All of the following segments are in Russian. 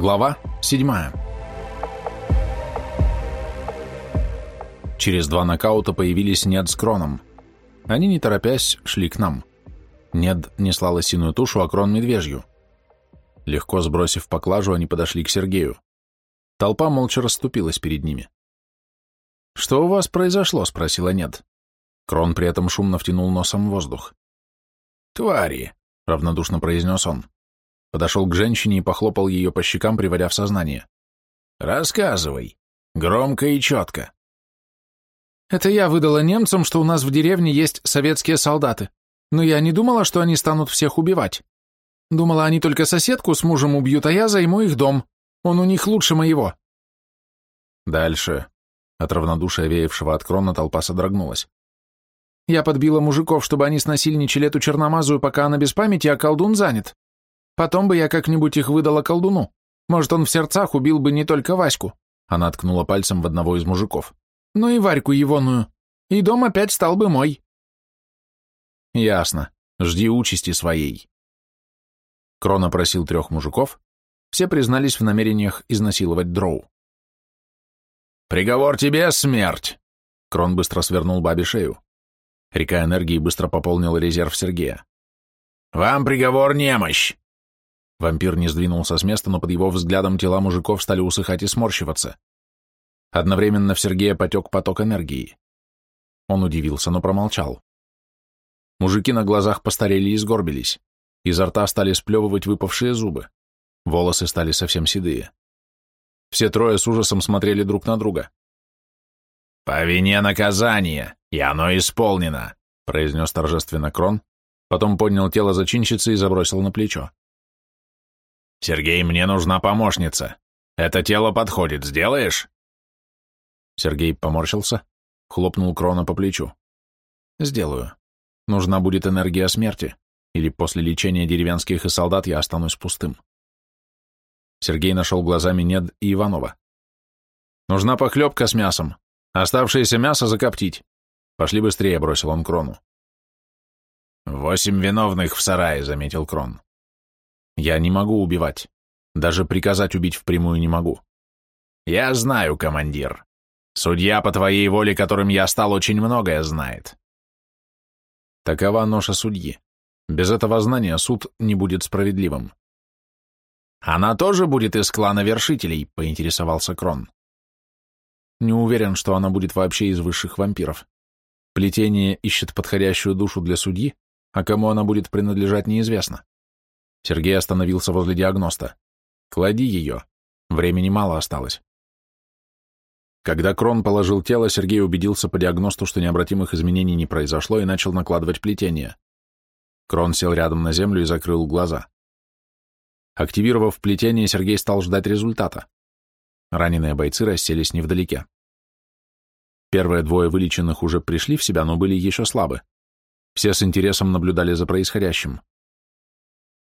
Глава 7. Через два нокаута появились Нед с Кроном. Они, не торопясь, шли к нам. Нед несла лосиную тушу, а Крон — медвежью. Легко сбросив поклажу, они подошли к Сергею. Толпа молча расступилась перед ними. «Что у вас произошло?» — спросила Нед. Крон при этом шумно втянул носом воздух. «Твари!» — равнодушно произнес он. Подошел к женщине и похлопал ее по щекам, приводя в сознание. «Рассказывай. Громко и четко». «Это я выдала немцам, что у нас в деревне есть советские солдаты. Но я не думала, что они станут всех убивать. Думала, они только соседку с мужем убьют, а я займу их дом. Он у них лучше моего». Дальше. От равнодушия веявшего от крона толпа содрогнулась. Я подбила мужиков, чтобы они снасильничали эту черномазую, пока она без памяти, а колдун занят. Потом бы я как-нибудь их выдала колдуну. Может, он в сердцах убил бы не только Ваську. Она ткнула пальцем в одного из мужиков. Ну и Варьку егоную. И дом опять стал бы мой. Ясно. Жди участи своей. Крона просил трех мужиков. Все признались в намерениях изнасиловать дроу. «Приговор тебе — смерть!» Крон быстро свернул бабе шею. Река энергии быстро пополнила резерв Сергея. «Вам приговор немощь!» Вампир не сдвинулся с места, но под его взглядом тела мужиков стали усыхать и сморщиваться. Одновременно в Сергея потек поток энергии. Он удивился, но промолчал. Мужики на глазах постарели и сгорбились. Изо рта стали сплевывать выпавшие зубы. Волосы стали совсем седые. Все трое с ужасом смотрели друг на друга. «По вине наказания, и оно исполнено», — произнес торжественно Крон, потом поднял тело зачинщицы и забросил на плечо. «Сергей, мне нужна помощница. Это тело подходит, сделаешь?» Сергей поморщился, хлопнул Крона по плечу. «Сделаю. Нужна будет энергия смерти, или после лечения деревенских и солдат я останусь пустым». Сергей нашел глазами Нед и Иванова. «Нужна похлебка с мясом. Оставшееся мясо закоптить. Пошли быстрее», — бросил он Крону. «Восемь виновных в сарае», — заметил Крон. Я не могу убивать. Даже приказать убить впрямую не могу. Я знаю, командир. Судья по твоей воле, которым я стал, очень многое знает. Такова ноша судьи. Без этого знания суд не будет справедливым. Она тоже будет из клана вершителей, поинтересовался Крон. Не уверен, что она будет вообще из высших вампиров. Плетение ищет подходящую душу для судьи, а кому она будет принадлежать, неизвестно. Сергей остановился возле диагноста. «Клади ее. Времени мало осталось». Когда Крон положил тело, Сергей убедился по диагносту, что необратимых изменений не произошло, и начал накладывать плетение. Крон сел рядом на землю и закрыл глаза. Активировав плетение, Сергей стал ждать результата. Раненые бойцы расселись невдалеке. Первые двое вылеченных уже пришли в себя, но были еще слабы. Все с интересом наблюдали за происходящим.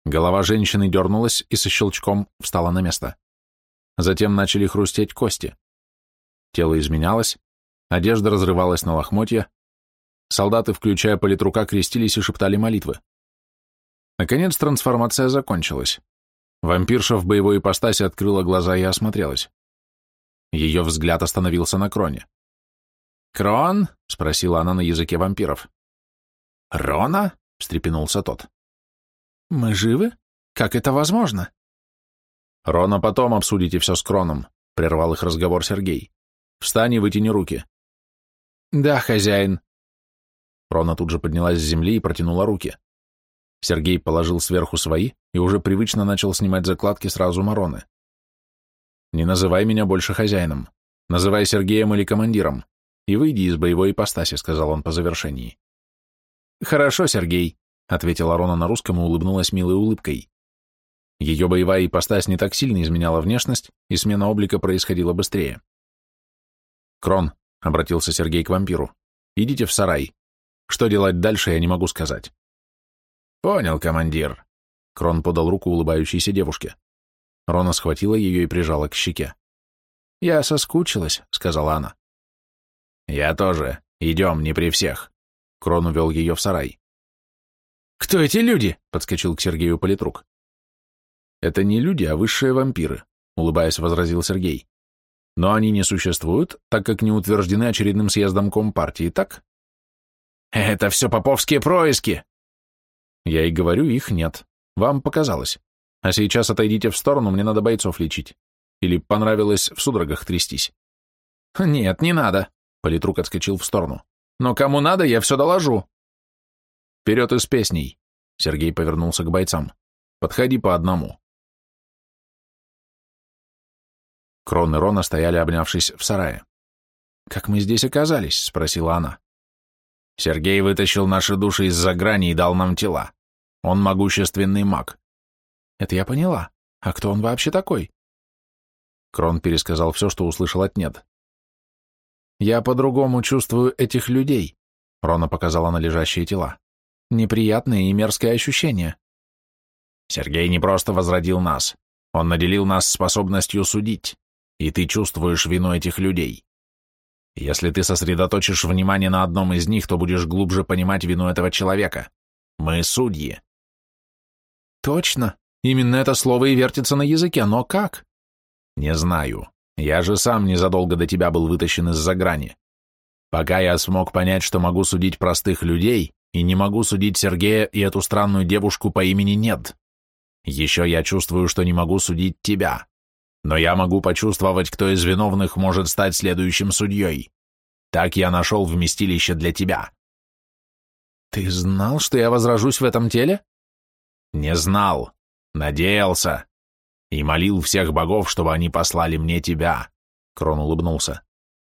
Голова женщины дернулась и со щелчком встала на место. Затем начали хрустеть кости. Тело изменялось, одежда разрывалась на лохмотья, солдаты, включая политрука, крестились и шептали молитвы. Наконец трансформация закончилась. Вампирша в боевой ипостаси открыла глаза и осмотрелась. Ее взгляд остановился на Кроне. «Крон?» — спросила она на языке вампиров. «Рона?» — встрепенулся тот. «Мы живы? Как это возможно?» «Рона, потом обсудите все с Кроном», — прервал их разговор Сергей. «Встань и вытяни руки». «Да, хозяин». Рона тут же поднялась с земли и протянула руки. Сергей положил сверху свои и уже привычно начал снимать закладки сразу Мароны. «Не называй меня больше хозяином. Называй Сергеем или командиром. И выйди из боевой ипостаси», — сказал он по завершении. «Хорошо, Сергей», — ответила Рона на русском и улыбнулась милой улыбкой. Ее боевая ипостась не так сильно изменяла внешность, и смена облика происходила быстрее. «Крон», — обратился Сергей к вампиру, — «идите в сарай. Что делать дальше, я не могу сказать». «Понял, командир». Крон подал руку улыбающейся девушке. Рона схватила ее и прижала к щеке. «Я соскучилась», — сказала она. «Я тоже. Идем, не при всех». Крон увел ее в сарай. «Кто эти люди?» — подскочил к Сергею политрук. «Это не люди, а высшие вампиры. улыбаясь, возразил Сергей. Но они не существуют, так как не утверждены очередным съездом Компартии, так? Это все поповские происки. Я и говорю, их нет. Вам показалось. А сейчас отойдите в сторону, мне надо бойцов лечить. Или понравилось в судорогах трястись? Нет, не надо. Политрук отскочил в сторону. Но кому надо, я все доложу. Вперед из песней. Сергей повернулся к бойцам. Подходи по одному. Крон и Рона стояли, обнявшись в сарае. «Как мы здесь оказались?» — спросила она. «Сергей вытащил наши души из-за грани и дал нам тела. Он могущественный маг». «Это я поняла. А кто он вообще такой?» Крон пересказал все, что услышал от Нед. «Я по-другому чувствую этих людей», — Рона показала на лежащие тела. «Неприятные и мерзкое ощущение». «Сергей не просто возродил нас. Он наделил нас способностью судить и ты чувствуешь вину этих людей. Если ты сосредоточишь внимание на одном из них, то будешь глубже понимать вину этого человека. Мы судьи. Точно. Именно это слово и вертится на языке, но как? Не знаю. Я же сам незадолго до тебя был вытащен из-за грани. Пока я смог понять, что могу судить простых людей, и не могу судить Сергея и эту странную девушку по имени Нед. Еще я чувствую, что не могу судить тебя но я могу почувствовать, кто из виновных может стать следующим судьей. Так я нашел вместилище для тебя. Ты знал, что я возражусь в этом теле? Не знал, надеялся и молил всех богов, чтобы они послали мне тебя. Крон улыбнулся.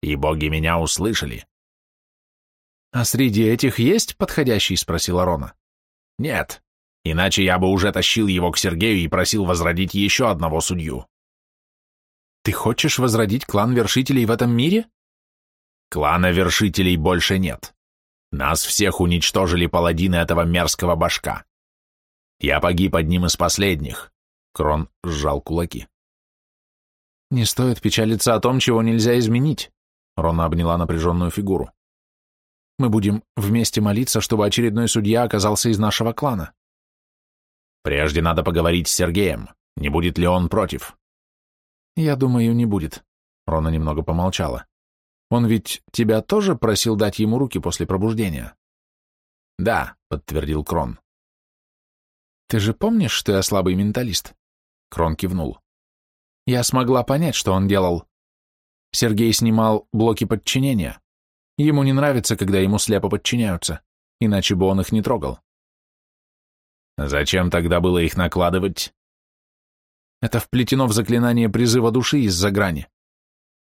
И боги меня услышали. А среди этих есть подходящий? спросила Рона. Нет, иначе я бы уже тащил его к Сергею и просил возродить еще одного судью. Ты хочешь возродить клан вершителей в этом мире? Клана вершителей больше нет. Нас всех уничтожили паладины этого мерзкого башка. Я погиб одним из последних. Крон сжал кулаки. Не стоит печалиться о том, чего нельзя изменить. Рона обняла напряженную фигуру. Мы будем вместе молиться, чтобы очередной судья оказался из нашего клана. Прежде надо поговорить с Сергеем. Не будет ли он против? «Я думаю, не будет». Рона немного помолчала. «Он ведь тебя тоже просил дать ему руки после пробуждения?» «Да», — подтвердил Крон. «Ты же помнишь, что я слабый менталист?» Крон кивнул. «Я смогла понять, что он делал. Сергей снимал блоки подчинения. Ему не нравится, когда ему слепо подчиняются, иначе бы он их не трогал». «Зачем тогда было их накладывать?» Это вплетено в заклинание призыва души из-за грани.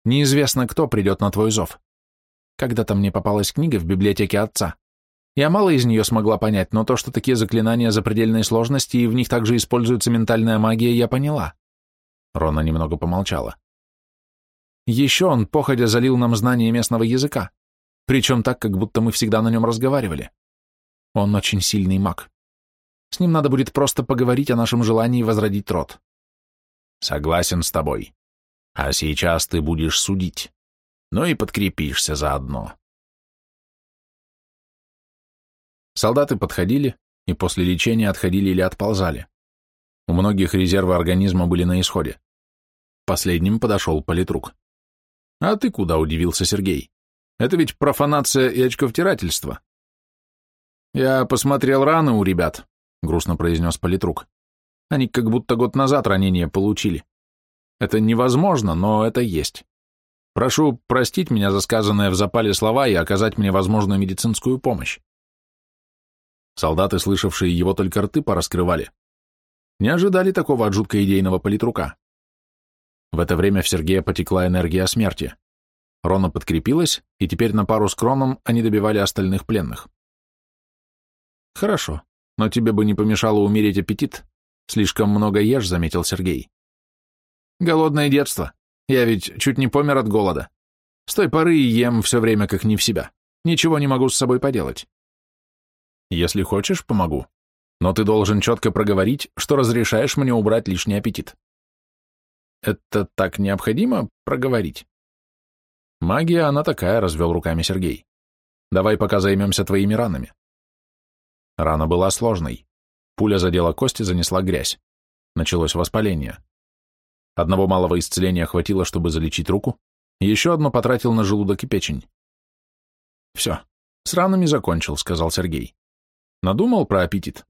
Неизвестно, кто придет на твой зов. Когда-то мне попалась книга в библиотеке отца. Я мало из нее смогла понять, но то, что такие заклинания запредельной сложности и в них также используется ментальная магия, я поняла. Рона немного помолчала. Еще он, походя, залил нам знание местного языка, причем так, как будто мы всегда на нем разговаривали. Он очень сильный маг. С ним надо будет просто поговорить о нашем желании возродить род. Согласен с тобой. А сейчас ты будешь судить. Ну и подкрепишься заодно. Солдаты подходили и после лечения отходили или отползали. У многих резервы организма были на исходе. Последним подошел политрук. «А ты куда?» — удивился Сергей. «Это ведь профанация и очковтирательство». «Я посмотрел раны у ребят», — грустно произнес политрук. Они как будто год назад ранение получили. Это невозможно, но это есть. Прошу простить меня за сказанное в запале слова и оказать мне возможную медицинскую помощь. Солдаты, слышавшие его, только рты пораскрывали. Не ожидали такого от жутко идейного политрука. В это время в Сергея потекла энергия смерти. Рона подкрепилась, и теперь на пару с Кроном они добивали остальных пленных. «Хорошо, но тебе бы не помешало умереть аппетит, Слишком много ешь, заметил Сергей. Голодное детство. Я ведь чуть не помер от голода. С той поры ем все время как не в себя. Ничего не могу с собой поделать. Если хочешь, помогу. Но ты должен четко проговорить, что разрешаешь мне убрать лишний аппетит. Это так необходимо проговорить? Магия, она такая, развел руками Сергей. Давай пока займемся твоими ранами. Рана была сложной. Пуля задела кость и занесла грязь. Началось воспаление. Одного малого исцеления хватило, чтобы залечить руку, еще одно потратил на желудок и печень. «Все, с ранами закончил», — сказал Сергей. «Надумал про аппетит?»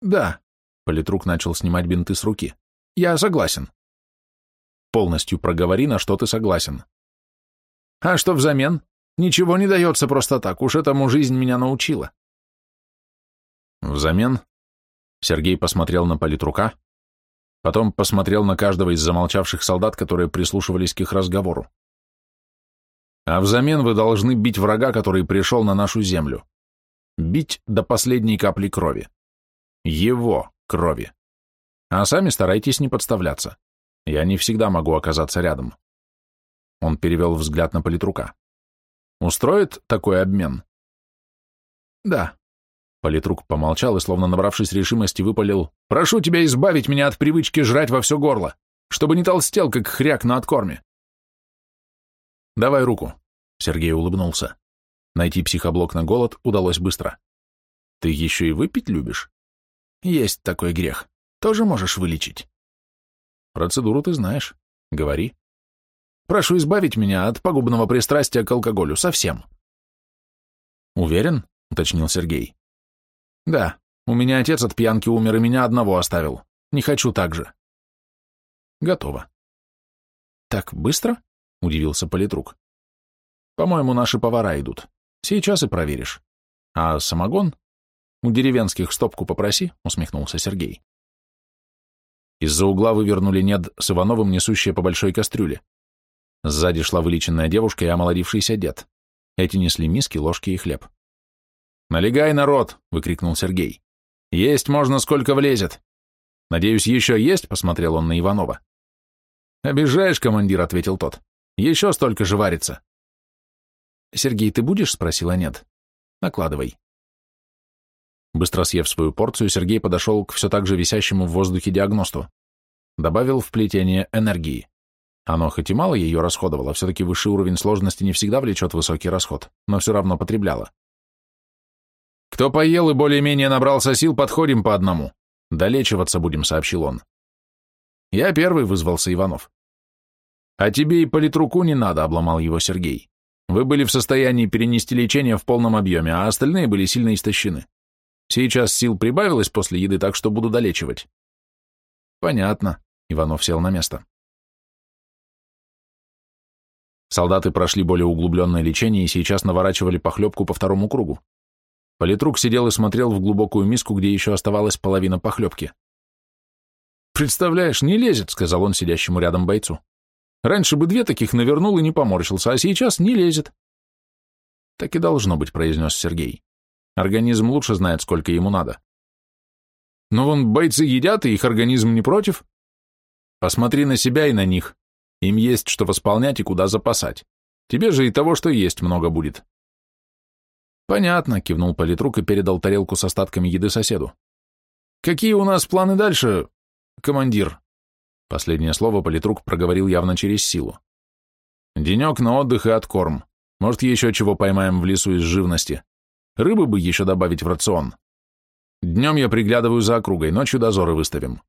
«Да», — политрук начал снимать бинты с руки. «Я согласен». «Полностью проговори, на что ты согласен». «А что взамен? Ничего не дается просто так, уж этому жизнь меня научила». «Взамен?» Сергей посмотрел на политрука, Потом посмотрел на каждого из замолчавших солдат, которые прислушивались к их разговору. А взамен вы должны бить врага, который пришел на нашу землю. Бить до последней капли крови. Его крови. А сами старайтесь не подставляться. Я не всегда могу оказаться рядом. Он перевел взгляд на политрука. Устроит такой обмен? Да, Политрук помолчал и, словно набравшись решимости, выпалил «Прошу тебя избавить меня от привычки жрать во все горло, чтобы не толстел, как хряк на откорме». «Давай руку», — Сергей улыбнулся. Найти психоблок на голод удалось быстро. «Ты еще и выпить любишь?» «Есть такой грех. Тоже можешь вылечить». «Процедуру ты знаешь. Говори». «Прошу избавить меня от пагубного пристрастия к алкоголю. Совсем». «Уверен?» — уточнил Сергей. Да, у меня отец от пьянки умер и меня одного оставил. Не хочу так же. Готово. Так быстро? Удивился политрук. По-моему, наши повара идут. Сейчас и проверишь. А самогон? У деревенских стопку попроси, усмехнулся Сергей. Из-за угла вывернули Нед с Ивановым, несущие по большой кастрюле. Сзади шла вылеченная девушка и омолодившийся дед. Эти несли миски, ложки и хлеб. «Налегай, народ!» — выкрикнул Сергей. «Есть можно, сколько влезет!» «Надеюсь, еще есть?» — посмотрел он на Иванова. «Обижаешь, командир», — ответил тот. «Еще столько же варится». «Сергей, ты будешь?» — спросила нет. «Накладывай». Быстро съев свою порцию, Сергей подошел к все так же висящему в воздухе диагносту. Добавил в плетение энергии. Оно хоть и мало ее расходовало, все-таки высший уровень сложности не всегда влечет высокий расход, но все равно потребляло. «Кто поел и более-менее набрался сил, подходим по одному. Долечиваться будем», — сообщил он. «Я первый», — вызвался Иванов. «А тебе и политруку не надо», — обломал его Сергей. «Вы были в состоянии перенести лечение в полном объеме, а остальные были сильно истощены. Сейчас сил прибавилось после еды, так что буду долечивать». «Понятно», — Иванов сел на место. Солдаты прошли более углубленное лечение и сейчас наворачивали похлебку по второму кругу. Политрук сидел и смотрел в глубокую миску, где еще оставалась половина похлебки. «Представляешь, не лезет», — сказал он сидящему рядом бойцу. «Раньше бы две таких навернул и не поморщился, а сейчас не лезет». «Так и должно быть», — произнес Сергей. «Организм лучше знает, сколько ему надо». «Но вон бойцы едят, и их организм не против». «Посмотри на себя и на них. Им есть что восполнять и куда запасать. Тебе же и того, что есть, много будет. «Понятно», — кивнул политрук и передал тарелку с остатками еды соседу. «Какие у нас планы дальше, командир?» Последнее слово политрук проговорил явно через силу. «Денек на отдых и откорм. Может, еще чего поймаем в лесу из живности. Рыбы бы еще добавить в рацион. Днем я приглядываю за округой, ночью дозоры выставим.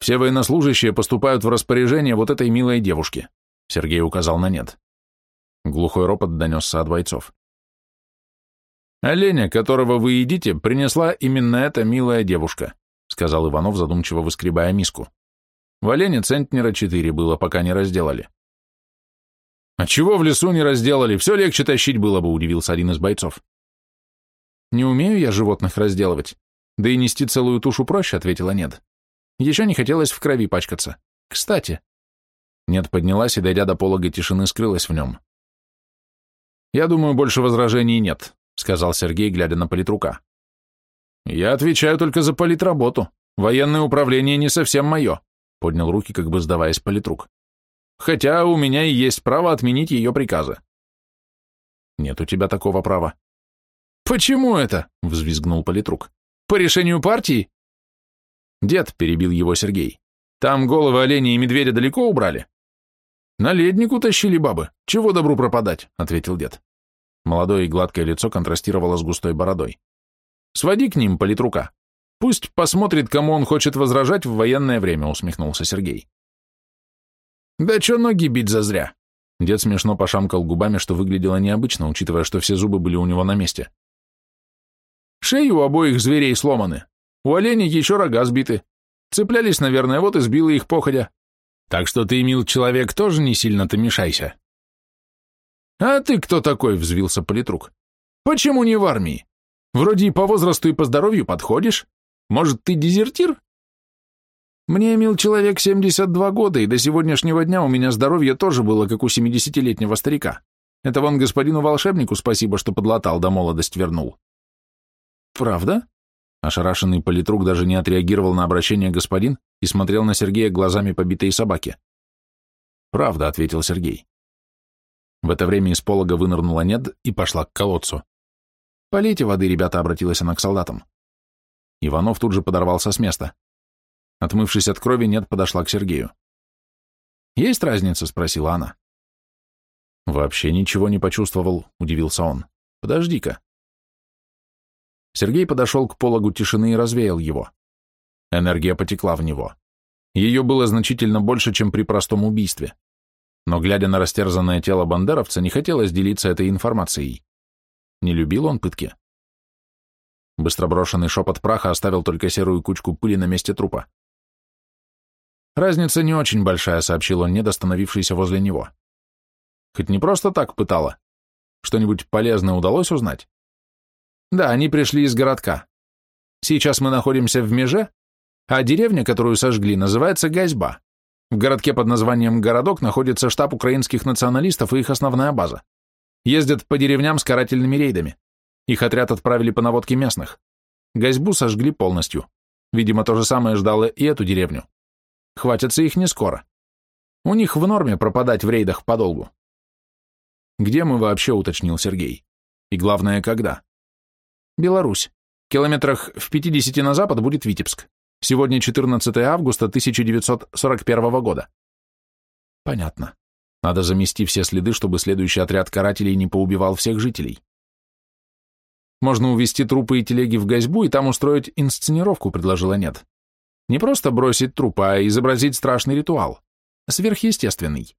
Все военнослужащие поступают в распоряжение вот этой милой девушки», — Сергей указал на нет. Глухой ропот донесся от бойцов. «Оленя, которого вы едите, принесла именно эта милая девушка», сказал Иванов, задумчиво выскребая миску. В олене центнера четыре было, пока не разделали. «А чего в лесу не разделали? Все легче тащить было бы», удивился один из бойцов. «Не умею я животных разделывать. Да и нести целую тушу проще», ответила Нед. Еще не хотелось в крови пачкаться. Кстати. Нед поднялась и, дойдя до полога тишины, скрылась в нем. «Я думаю, больше возражений нет», — сказал Сергей, глядя на политрука. «Я отвечаю только за политработу. Военное управление не совсем мое», — поднял руки, как бы сдаваясь политрук. «Хотя у меня и есть право отменить ее приказы». «Нет у тебя такого права». «Почему это?» — взвизгнул политрук. «По решению партии?» «Дед», — перебил его Сергей, — «там головы оленя и медведя далеко убрали?» «На ледник утащили бабы. Чего добру пропадать?» — ответил дед. Молодое и гладкое лицо контрастировало с густой бородой. «Своди к ним, политрука. Пусть посмотрит, кому он хочет возражать в военное время», — усмехнулся Сергей. Да чё ноги бить зазря? Дед смешно пошамкал губами, что выглядело необычно, учитывая, что все зубы были у него на месте. Шеи у обоих зверей сломаны. У оленей еще рога сбиты. Цеплялись, наверное, вот и сбило их походя. Так что ты, мил человек, тоже не сильно-то мешайся. А ты кто такой, взвился политрук? Почему не в армии? Вроде и по возрасту, и по здоровью подходишь. Может, ты дезертир? Мне, мил человек, 72 года, и до сегодняшнего дня у меня здоровье тоже было, как у 70-летнего старика. Это вон господину волшебнику спасибо, что подлатал, да молодость вернул. Правда? Ошарашенный политрук даже не отреагировал на обращение господин и смотрел на Сергея глазами побитой собаки. «Правда», — ответил Сергей. В это время из полога вынырнула Нед и пошла к колодцу. «Полейте воды, ребята», — обратилась она к солдатам. Иванов тут же подорвался с места. Отмывшись от крови, Нед подошла к Сергею. «Есть разница?» — спросила она. «Вообще ничего не почувствовал», — удивился он. «Подожди-ка». Сергей подошел к пологу тишины и развеял его. Энергия потекла в него. Ее было значительно больше, чем при простом убийстве. Но, глядя на растерзанное тело бандеровца, не хотелось делиться этой информацией. Не любил он пытки. Быстро брошенный шепот праха оставил только серую кучку пыли на месте трупа. «Разница не очень большая», — сообщил он, недостановившийся возле него. «Хоть не просто так пытала. Что-нибудь полезное удалось узнать?» «Да, они пришли из городка. Сейчас мы находимся в Меже, а деревня, которую сожгли, называется Газьба. В городке под названием Городок находится штаб украинских националистов и их основная база. Ездят по деревням с карательными рейдами. Их отряд отправили по наводке местных. Газьбу сожгли полностью. Видимо, то же самое ждало и эту деревню. Хватятся их не скоро. У них в норме пропадать в рейдах подолгу. Где мы вообще, уточнил Сергей. И главное, когда? Беларусь. Километрах в 50 на запад будет Витебск. Сегодня 14 августа 1941 года. Понятно. Надо замести все следы, чтобы следующий отряд карателей не поубивал всех жителей. Можно увезти трупы и телеги в Газьбу и там устроить инсценировку, предложила Нет. Не просто бросить труп, а изобразить страшный ритуал. Сверхъестественный.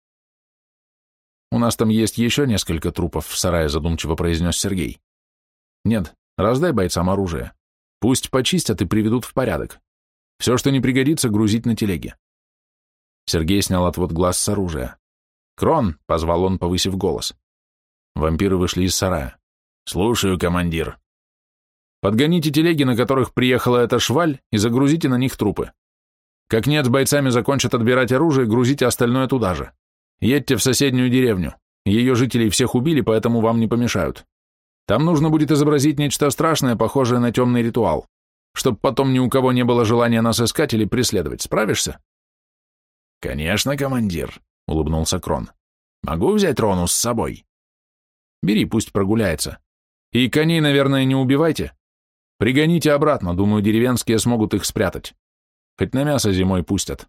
У нас там есть еще несколько трупов в сарае, задумчиво произнес Сергей. Нет, раздай бойцам оружие. Пусть почистят и приведут в порядок. Все, что не пригодится, грузить на телеге. Сергей снял отвод глаз с оружия. «Крон!» — позвал он, повысив голос. Вампиры вышли из сарая. «Слушаю, командир». Подгоните телеги, на которых приехала эта шваль, и загрузите на них трупы. Как нет, бойцами закончат отбирать оружие, грузите остальное туда же. Едьте в соседнюю деревню. Ее жителей всех убили, поэтому вам не помешают. Там нужно будет изобразить нечто страшное, похожее на темный ритуал, чтобы потом ни у кого не было желания нас искать или преследовать. Справишься? Конечно, командир, улыбнулся Крон. Могу взять Рону с собой? Бери, пусть прогуляется. И коней, наверное, не убивайте. Пригоните обратно, думаю, деревенские смогут их спрятать. Хоть на мясо зимой пустят.